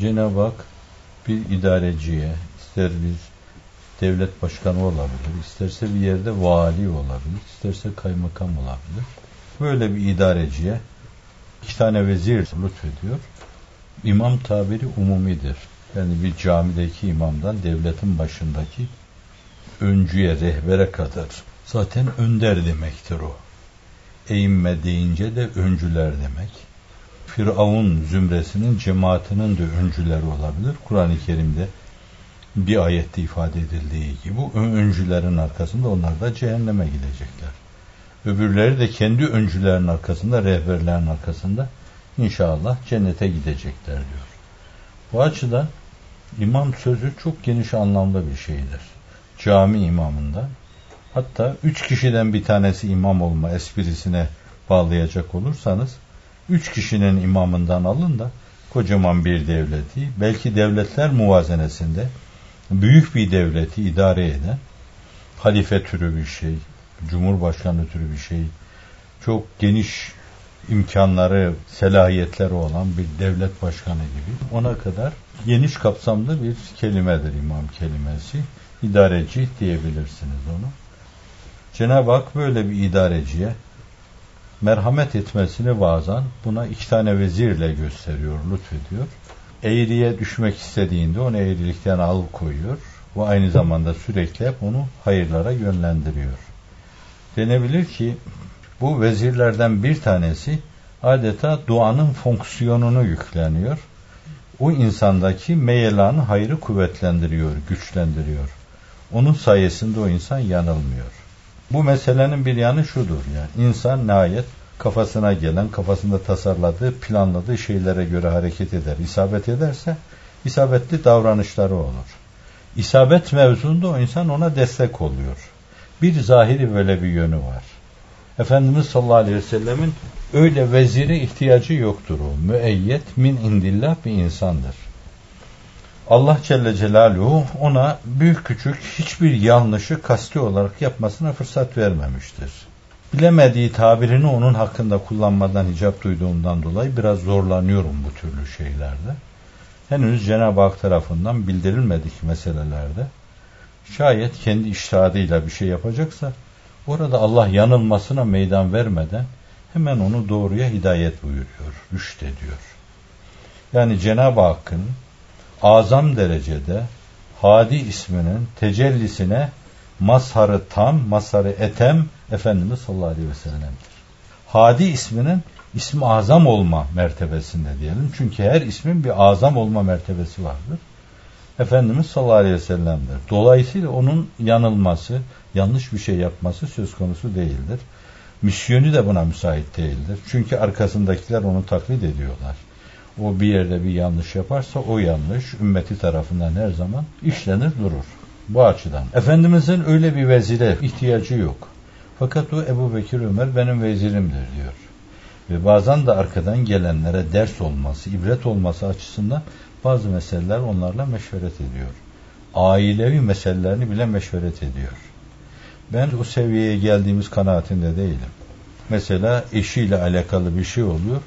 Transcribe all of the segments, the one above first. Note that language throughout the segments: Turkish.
Cenab-ı Hak bir idareciye, ister biz devlet başkanı olabilir, isterse bir yerde vali olabilir, isterse kaymakam olabilir. Böyle bir idareciye iki tane vezir lütfediyor. İmam tabiri umumidir. Yani bir camideki imamdan devletin başındaki öncüye, rehbere kadar. Zaten önder demektir o. Eğimme deyince de öncüler demek. Firavun zümresinin cemaatinin de öncüleri olabilir. Kur'an-ı Kerim'de bir ayette ifade edildiği gibi bu öncülerin arkasında onlar da cehenneme gidecekler. Öbürleri de kendi öncülerin arkasında, rehberlerin arkasında inşallah cennete gidecekler diyor. Bu açıdan imam sözü çok geniş anlamda bir şeydir. Cami imamında hatta üç kişiden bir tanesi imam olma esprisine bağlayacak olursanız üç kişinin imamından alın da kocaman bir devleti belki devletler muvazenesinde büyük bir devleti idare eden halife türü bir şey, cumhurbaşkanı türü bir şey, çok geniş imkanları, selahiyetleri olan bir devlet başkanı gibi ona kadar geniş kapsamlı bir kelimedir imam kelimesi. İdareci diyebilirsiniz onu. Cenab-ı Hak böyle bir idareciye merhamet etmesini bazen buna iki tane vezirle gösteriyor, lütfediyor. Eğriye düşmek istediğinde onu eğrilikten al koyuyor ve aynı zamanda sürekli hep onu hayırlara yönlendiriyor. Denebilir ki bu vezirlerden bir tanesi adeta duanın fonksiyonunu yükleniyor. O insandaki meyelanı hayrı kuvvetlendiriyor, güçlendiriyor. Onun sayesinde o insan yanılmıyor. Bu meselenin bir yanı şudur yani insan nihayet kafasına gelen, kafasında tasarladığı, planladığı şeylere göre hareket eder. İsabet ederse isabetli davranışları olur. İsabet mevzunda o insan ona destek oluyor. Bir zahiri böyle bir yönü var. Efendimiz sallallahu aleyhi ve sellemin öyle vezire ihtiyacı yoktur o. Müeyyet min indillah bir insandır. Allah Celle Celaluhu ona büyük küçük hiçbir yanlışı kasti olarak yapmasına fırsat vermemiştir. Bilemediği tabirini onun hakkında kullanmadan hicap duyduğumdan dolayı biraz zorlanıyorum bu türlü şeylerde. Henüz Cenab-ı Hak tarafından bildirilmedik meselelerde şayet kendi iştihadıyla bir şey yapacaksa orada Allah yanılmasına meydan vermeden hemen onu doğruya hidayet buyuruyor, rüşt ediyor. Yani Cenab-ı Hakk'ın azam derecede Hadi isminin tecellisine mazharı tam, mazharı etem Efendimiz sallallahu aleyhi ve sellem'dir. Hadi isminin ismi azam olma mertebesinde diyelim. Çünkü her ismin bir azam olma mertebesi vardır. Efendimiz sallallahu aleyhi ve sellem'dir. Dolayısıyla onun yanılması, yanlış bir şey yapması söz konusu değildir. Misyonu da buna müsait değildir. Çünkü arkasındakiler onu taklit ediyorlar. O bir yerde bir yanlış yaparsa o yanlış ümmeti tarafından her zaman işlenir durur. Bu açıdan. Efendimizin öyle bir vezire ihtiyacı yok. Fakat o Ebu Bekir Ömer benim vezirimdir diyor. Ve bazen de arkadan gelenlere ders olması, ibret olması açısından bazı meseleler onlarla meşveret ediyor. Ailevi meselelerini bile meşveret ediyor. Ben o seviyeye geldiğimiz kanaatinde değilim. Mesela eşiyle alakalı bir şey oluyor.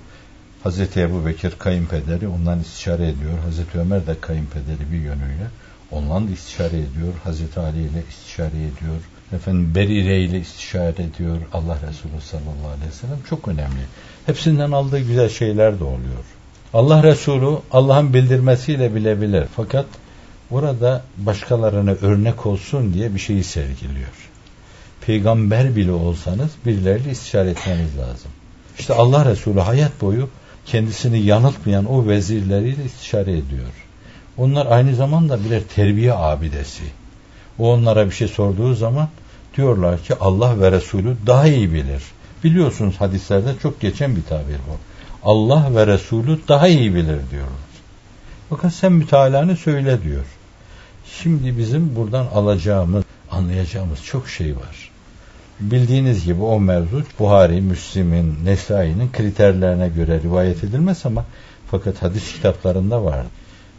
Hazreti Ebu Bekir kayınpederi ondan istişare ediyor. Hazreti Ömer de kayınpederi bir yönüyle. Ondan da istişare ediyor. Hazreti Ali ile istişare ediyor. Efendim Berire ile istişare ediyor. Allah Resulü sallallahu aleyhi ve sellem çok önemli. Hepsinden aldığı güzel şeyler de oluyor. Allah Resulü Allah'ın bildirmesiyle bilebilir. Fakat burada başkalarına örnek olsun diye bir şeyi sergiliyor. Peygamber bile olsanız birileriyle istişare etmeniz lazım. İşte Allah Resulü hayat boyu kendisini yanıltmayan o vezirleriyle istişare ediyor. Onlar aynı zamanda birer terbiye abidesi. O onlara bir şey sorduğu zaman diyorlar ki Allah ve Resulü daha iyi bilir. Biliyorsunuz hadislerde çok geçen bir tabir bu. Allah ve Resulü daha iyi bilir diyorlar. Fakat sen mütalanı söyle diyor. Şimdi bizim buradan alacağımız, anlayacağımız çok şey var. Bildiğiniz gibi o mevzu Buhari, Müslim'in, Nesai'nin kriterlerine göre rivayet edilmez ama fakat hadis kitaplarında var.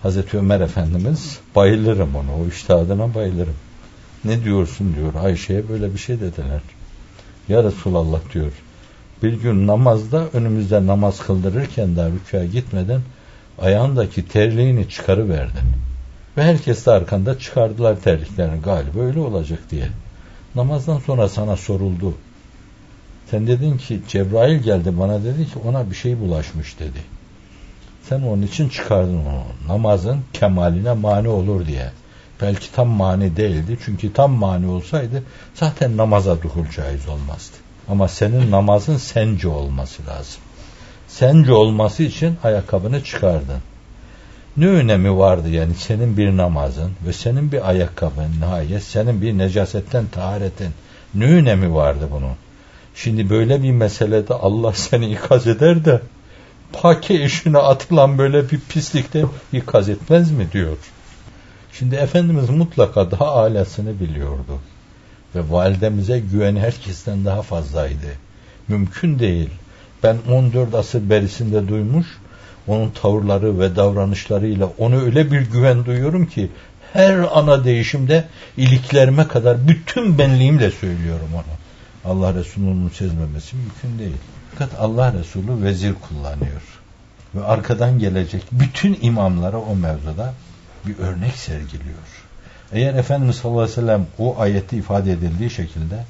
Hazreti Ömer Efendimiz bayılırım ona, o iştihadına bayılırım. Ne diyorsun diyor, Ayşe'ye böyle bir şey dediler. Ya Resulallah diyor, bir gün namazda önümüzde namaz kıldırırken daha rükûa gitmeden ayağındaki terliğini çıkarıverdin. Ve herkes de arkanda çıkardılar terliklerini galiba öyle olacak diye. Namazdan sonra sana soruldu. Sen dedin ki Cebrail geldi bana dedi ki ona bir şey bulaşmış dedi. Sen onun için çıkardın onu. Namazın kemaline mani olur diye. Belki tam mani değildi. Çünkü tam mani olsaydı zaten namaza duhul caiz olmazdı. Ama senin namazın sence olması lazım. Sence olması için ayakkabını çıkardın. Ne önemi vardı yani senin bir namazın ve senin bir ayakkabın nihayet senin bir necasetten taharetin ne önemi vardı bunun? Şimdi böyle bir meselede Allah seni ikaz eder de pake işine atılan böyle bir pislikte ikaz etmez mi diyor. Şimdi Efendimiz mutlaka daha alasını biliyordu. Ve validemize güveni herkesten daha fazlaydı. Mümkün değil. Ben 14 asır berisinde duymuş, onun tavırları ve davranışlarıyla onu öyle bir güven duyuyorum ki her ana değişimde iliklerime kadar bütün benliğimle söylüyorum onu. Allah Resulü'nün sezmemesi mümkün değil. Fakat Allah Resulü vezir kullanıyor. Ve arkadan gelecek bütün imamlara o mevzuda bir örnek sergiliyor. Eğer Efendimiz sallallahu aleyhi ve sellem o ayette ifade edildiği şekilde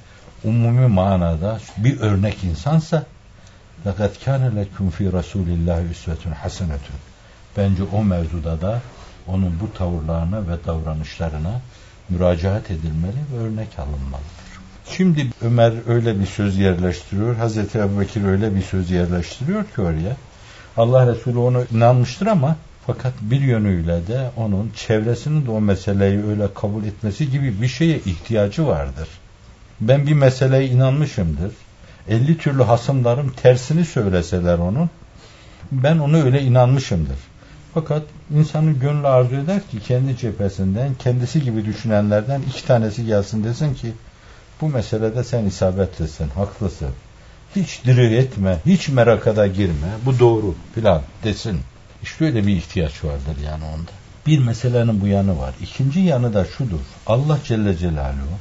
umumi manada bir örnek insansa fakat kâne leküm fî Rasûlillâhi üsvetun hasenetun. Bence o mevzuda da onun bu tavırlarına ve davranışlarına müracaat edilmeli ve örnek alınmalıdır. Şimdi Ömer öyle bir söz yerleştiriyor, Hazreti Ebubekir öyle bir söz yerleştiriyor ki oraya. Allah Resulü onu inanmıştır ama fakat bir yönüyle de onun çevresinin de o meseleyi öyle kabul etmesi gibi bir şeye ihtiyacı vardır. Ben bir meseleye inanmışımdır. 50 türlü hasımlarım tersini söyleseler onun, ben onu öyle inanmışımdır. Fakat insanın gönlü arzu eder ki kendi cephesinden, kendisi gibi düşünenlerden iki tanesi gelsin desin ki bu meselede sen isabetlisin, haklısın. Hiç diri etme, hiç merakada girme, bu doğru filan desin. İşte öyle bir ihtiyaç vardır yani onda. Bir meselenin bu yanı var. İkinci yanı da şudur. Allah Celle Celaluhu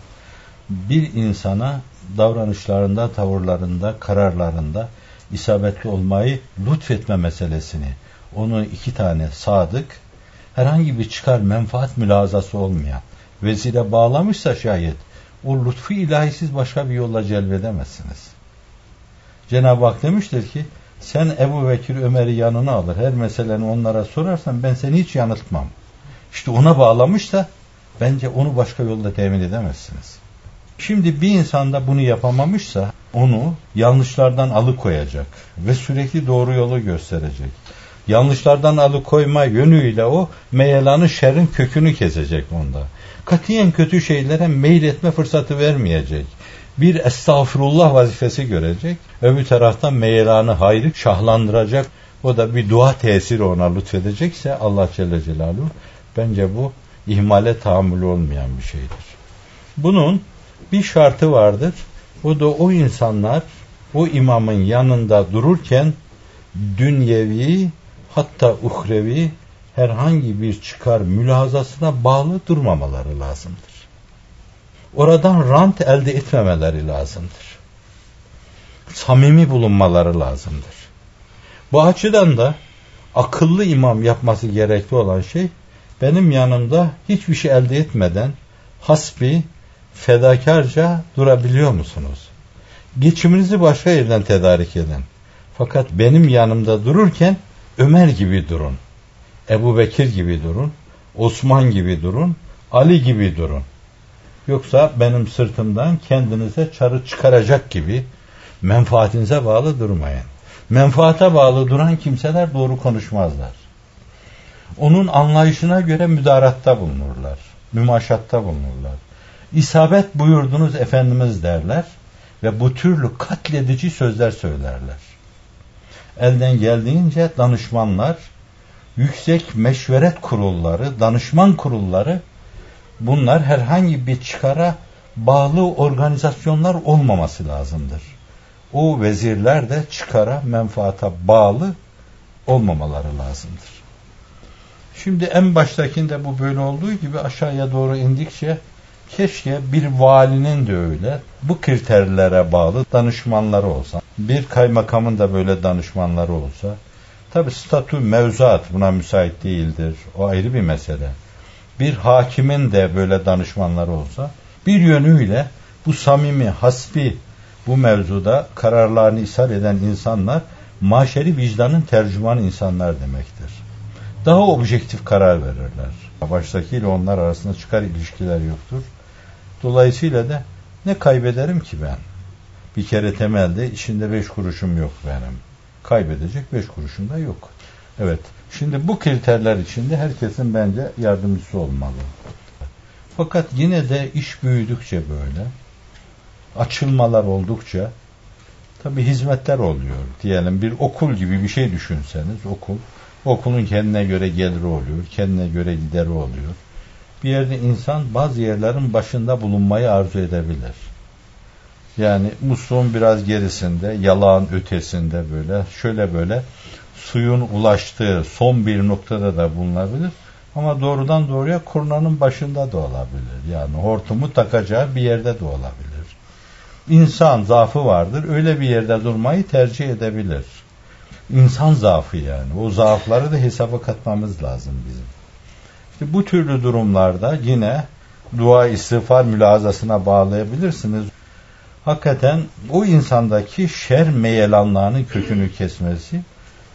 bir insana davranışlarında, tavırlarında, kararlarında isabetli olmayı lütfetme meselesini, onu iki tane sadık, herhangi bir çıkar menfaat mülazası olmayan vezire bağlamışsa şayet o lütfu ilahisiz başka bir yolla celbedemezsiniz. Cenab-ı Hak demiştir ki sen Ebu Bekir Ömer'i yanına alır. Her meseleni onlara sorarsan ben seni hiç yanıltmam. İşte ona bağlamışsa bence onu başka yolda temin edemezsiniz. Şimdi bir insan da bunu yapamamışsa onu yanlışlardan alıkoyacak ve sürekli doğru yolu gösterecek. Yanlışlardan alıkoyma yönüyle o meyelanı şerrin kökünü kesecek onda. Katiyen kötü şeylere meyil etme fırsatı vermeyecek bir estağfurullah vazifesi görecek. Öbür taraftan meyelanı hayrı şahlandıracak. O da bir dua tesiri ona lütfedecekse Allah Celle Celaluhu bence bu ihmale tahammülü olmayan bir şeydir. Bunun bir şartı vardır. O da o insanlar o imamın yanında dururken dünyevi hatta uhrevi herhangi bir çıkar mülazasına bağlı durmamaları lazımdır oradan rant elde etmemeleri lazımdır. Samimi bulunmaları lazımdır. Bu açıdan da akıllı imam yapması gerekli olan şey benim yanımda hiçbir şey elde etmeden hasbi fedakarca durabiliyor musunuz? Geçiminizi başka yerden tedarik edin. Fakat benim yanımda dururken Ömer gibi durun. Ebu Bekir gibi durun. Osman gibi durun. Ali gibi durun. Yoksa benim sırtımdan kendinize çarı çıkaracak gibi menfaatinize bağlı durmayın. Menfaate bağlı duran kimseler doğru konuşmazlar. Onun anlayışına göre müdaratta bulunurlar. Mümaşatta bulunurlar. İsabet buyurdunuz Efendimiz derler ve bu türlü katledici sözler söylerler. Elden geldiğince danışmanlar, yüksek meşveret kurulları, danışman kurulları bunlar herhangi bir çıkara bağlı organizasyonlar olmaması lazımdır. O vezirler de çıkara, menfaata bağlı olmamaları lazımdır. Şimdi en baştakinde bu böyle olduğu gibi aşağıya doğru indikçe keşke bir valinin de öyle bu kriterlere bağlı danışmanları olsa, bir kaymakamın da böyle danışmanları olsa, Tabi statü mevzuat buna müsait değildir. O ayrı bir mesele. Bir hakimin de böyle danışmanları olsa bir yönüyle bu samimi, hasbi bu mevzuda kararlarını ishal eden insanlar maşeri vicdanın tercümanı insanlar demektir. Daha objektif karar verirler. Baştakiyle onlar arasında çıkar ilişkiler yoktur. Dolayısıyla da ne kaybederim ki ben? Bir kere temelde içinde beş kuruşum yok benim. Kaybedecek beş kuruşum da yok. Evet. Şimdi bu kriterler içinde herkesin bence yardımcısı olmalı. Fakat yine de iş büyüdükçe böyle, açılmalar oldukça tabi hizmetler oluyor. Diyelim bir okul gibi bir şey düşünseniz okul. Okulun kendine göre geliri oluyor, kendine göre gideri oluyor. Bir yerde insan bazı yerlerin başında bulunmayı arzu edebilir. Yani musluğun biraz gerisinde, yalağın ötesinde böyle, şöyle böyle suyun ulaştığı son bir noktada da bulunabilir. Ama doğrudan doğruya kurnanın başında da olabilir. Yani hortumu takacağı bir yerde de olabilir. İnsan zaafı vardır. Öyle bir yerde durmayı tercih edebilir. İnsan zaafı yani. O zaafları da hesaba katmamız lazım bizim. İşte bu türlü durumlarda yine dua istiğfar mülazasına bağlayabilirsiniz. Hakikaten o insandaki şer meyelanlığının kökünü kesmesi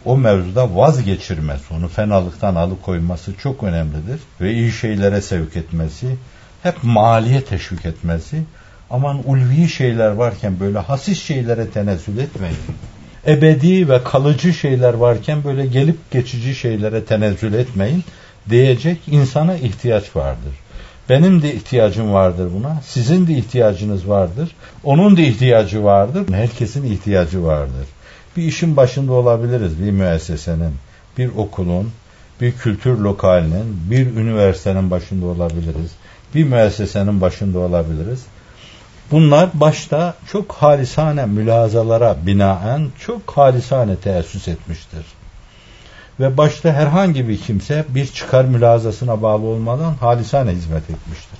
o mevzuda vazgeçirmesi, onu fenalıktan alıkoyması çok önemlidir. Ve iyi şeylere sevk etmesi, hep maliye teşvik etmesi. Aman ulvi şeyler varken böyle hasis şeylere tenezzül etmeyin. Ebedi ve kalıcı şeyler varken böyle gelip geçici şeylere tenezzül etmeyin diyecek insana ihtiyaç vardır. Benim de ihtiyacım vardır buna. Sizin de ihtiyacınız vardır. Onun da ihtiyacı vardır. Herkesin ihtiyacı vardır bir işin başında olabiliriz bir müessesenin, bir okulun, bir kültür lokalinin, bir üniversitenin başında olabiliriz. Bir müessesenin başında olabiliriz. Bunlar başta çok halisane mülazalara binaen çok halisane teessüs etmiştir. Ve başta herhangi bir kimse bir çıkar mülazasına bağlı olmadan halisane hizmet etmiştir.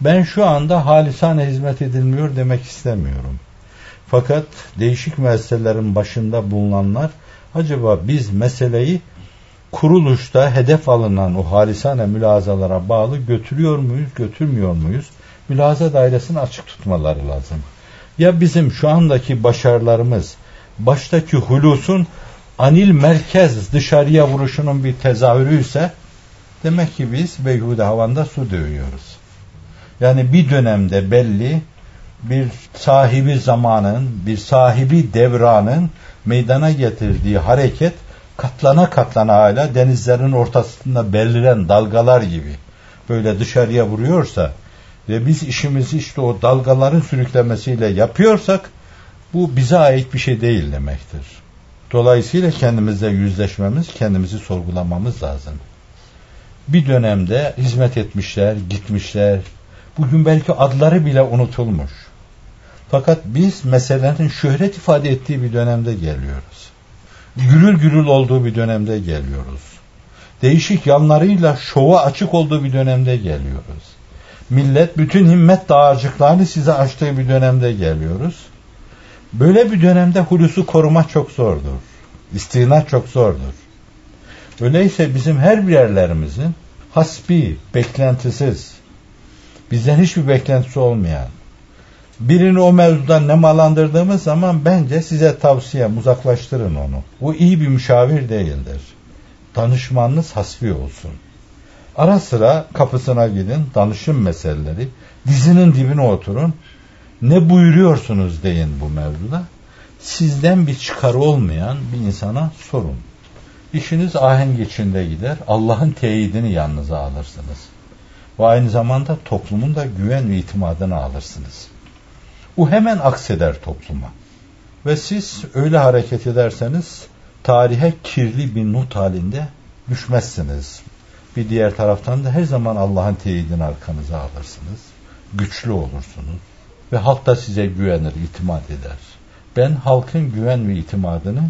Ben şu anda halisane hizmet edilmiyor demek istemiyorum. Fakat değişik meselelerin başında bulunanlar acaba biz meseleyi kuruluşta hedef alınan o halisane mülazalara bağlı götürüyor muyuz, götürmüyor muyuz? Mülaza dairesini açık tutmaları lazım. Ya bizim şu andaki başarılarımız baştaki hulusun anil merkez dışarıya vuruşunun bir tezahürü ise demek ki biz beyhude havanda su dövüyoruz. Yani bir dönemde belli bir sahibi zamanın, bir sahibi devranın meydana getirdiği hareket katlana katlana hala denizlerin ortasında beliren dalgalar gibi böyle dışarıya vuruyorsa ve biz işimizi işte o dalgaların sürüklemesiyle yapıyorsak bu bize ait bir şey değil demektir. Dolayısıyla kendimizle yüzleşmemiz, kendimizi sorgulamamız lazım. Bir dönemde hizmet etmişler, gitmişler. Bugün belki adları bile unutulmuş. Fakat biz meselelerin şöhret ifade ettiği bir dönemde geliyoruz. Gürül gürül olduğu bir dönemde geliyoruz. Değişik yanlarıyla şova açık olduğu bir dönemde geliyoruz. Millet bütün himmet dağarcıklarını size açtığı bir dönemde geliyoruz. Böyle bir dönemde hulusu koruma çok zordur. İstina çok zordur. Öyleyse bizim her birerlerimizin hasbi, beklentisiz, bizden hiçbir beklentisi olmayan, birini o mevzudan nemalandırdığımız zaman bence size tavsiyem uzaklaştırın onu. Bu iyi bir müşavir değildir. Danışmanınız hasbi olsun. Ara sıra kapısına gidin, danışın meseleleri, dizinin dibine oturun. Ne buyuruyorsunuz deyin bu mevzuda. Sizden bir çıkarı olmayan bir insana sorun. İşiniz ahenk içinde gider. Allah'ın teyidini yanınıza alırsınız. Ve aynı zamanda toplumun da güven ve itimadını alırsınız. Bu hemen akseder topluma. Ve siz öyle hareket ederseniz tarihe kirli bir not halinde düşmezsiniz. Bir diğer taraftan da her zaman Allah'ın teyidini arkanıza alırsınız. Güçlü olursunuz. Ve halk da size güvenir, itimat eder. Ben halkın güven ve itimadını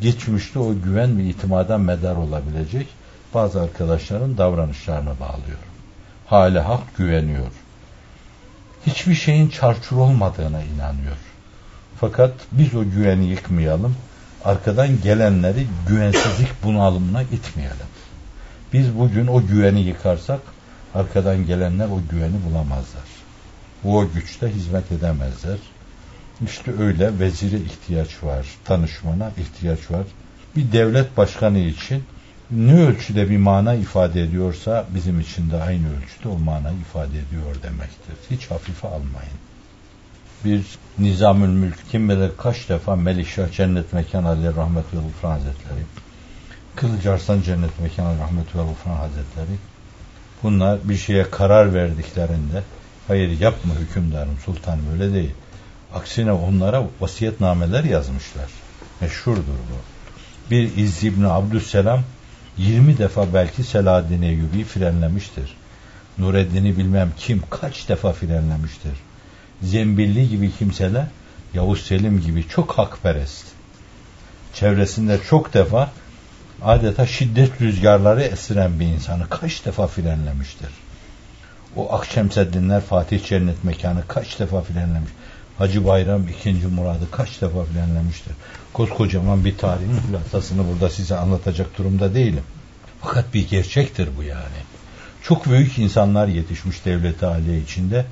geçmişte o güven ve itimada medar olabilecek bazı arkadaşların davranışlarına bağlıyorum. Hale halk güveniyor hiçbir şeyin çarçur olmadığına inanıyor. Fakat biz o güveni yıkmayalım. arkadan gelenleri güvensizlik bunalımına itmeyelim. Biz bugün o güveni yıkarsak arkadan gelenler o güveni bulamazlar. O güçte hizmet edemezler. İşte öyle vezire ihtiyaç var, tanışmana ihtiyaç var. Bir devlet başkanı için ne ölçüde bir mana ifade ediyorsa bizim için de aynı ölçüde o mana ifade ediyor demektir. Hiç hafife almayın. Bir Nizamül Mülk kim bilir kaç defa Melikşah Cennet Mekan Ali Rahmet ve Gufran Hazretleri Kılıç Arslan Cennet Mekan Ali Rahmet ve Gufran Hazretleri bunlar bir şeye karar verdiklerinde hayır yapma hükümdarım sultanım öyle değil. Aksine onlara vasiyetnameler yazmışlar. Meşhurdur bu. Bir İzz İbni Abdüsselam 20 defa belki Selahaddin Eyyubi frenlemiştir. Nureddin'i bilmem kim kaç defa frenlemiştir. Zembilli gibi kimseler Yavuz Selim gibi çok hakperest. Çevresinde çok defa adeta şiddet rüzgarları esiren bir insanı kaç defa frenlemiştir. O Akşemseddinler Fatih Cennet mekanı kaç defa frenlemiş. Hacı Bayram ikinci Murad'ı kaç defa frenlemiştir. Koskocaman bir tarihin hülasasını burada size anlatacak durumda değilim. Fakat bir gerçektir bu yani. Çok büyük insanlar yetişmiş devleti aliye içinde.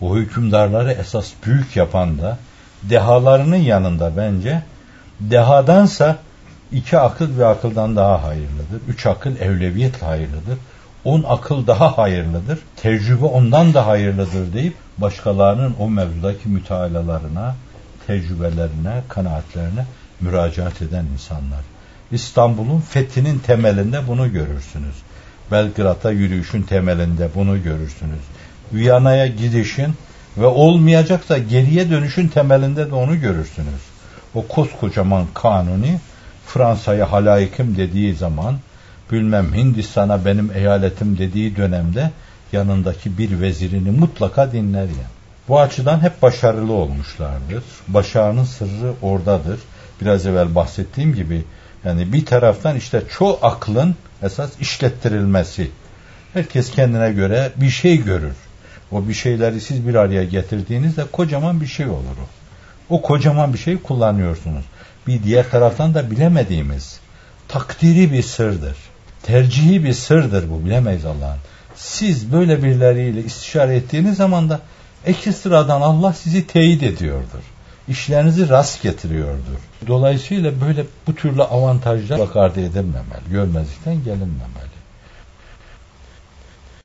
O hükümdarları esas büyük yapan da dehalarının yanında bence dehadansa iki akıl ve akıldan daha hayırlıdır. Üç akıl evleviyetle hayırlıdır. On akıl daha hayırlıdır. Tecrübe ondan da hayırlıdır deyip başkalarının o mevzudaki mütealalarına, tecrübelerine, kanaatlerine müracaat eden insanlar. İstanbul'un fethinin temelinde bunu görürsünüz. Belgrad'a yürüyüşün temelinde bunu görürsünüz. Viyana'ya gidişin ve olmayacaksa geriye dönüşün temelinde de onu görürsünüz. O koskocaman kanuni Fransa'ya halayikim dediği zaman bilmem Hindistan'a benim eyaletim dediği dönemde yanındaki bir vezirini mutlaka dinler yani. Bu açıdan hep başarılı olmuşlardır. Başarının sırrı oradadır. Biraz evvel bahsettiğim gibi yani bir taraftan işte çoğu aklın esas işlettirilmesi. Herkes kendine göre bir şey görür. O bir şeyleri siz bir araya getirdiğinizde kocaman bir şey olur o. O kocaman bir şeyi kullanıyorsunuz. Bir diğer taraftan da bilemediğimiz takdiri bir sırdır. Tercihi bir sırdır bu bilemeyiz Allah'ın. Siz böyle birileriyle istişare ettiğiniz zaman da ekstradan Allah sizi teyit ediyordur. İşlerinizi rast getiriyordur. Dolayısıyla böyle bu türlü avantajlar vakade edilmemeli. Görmezlikten gelinmemeli.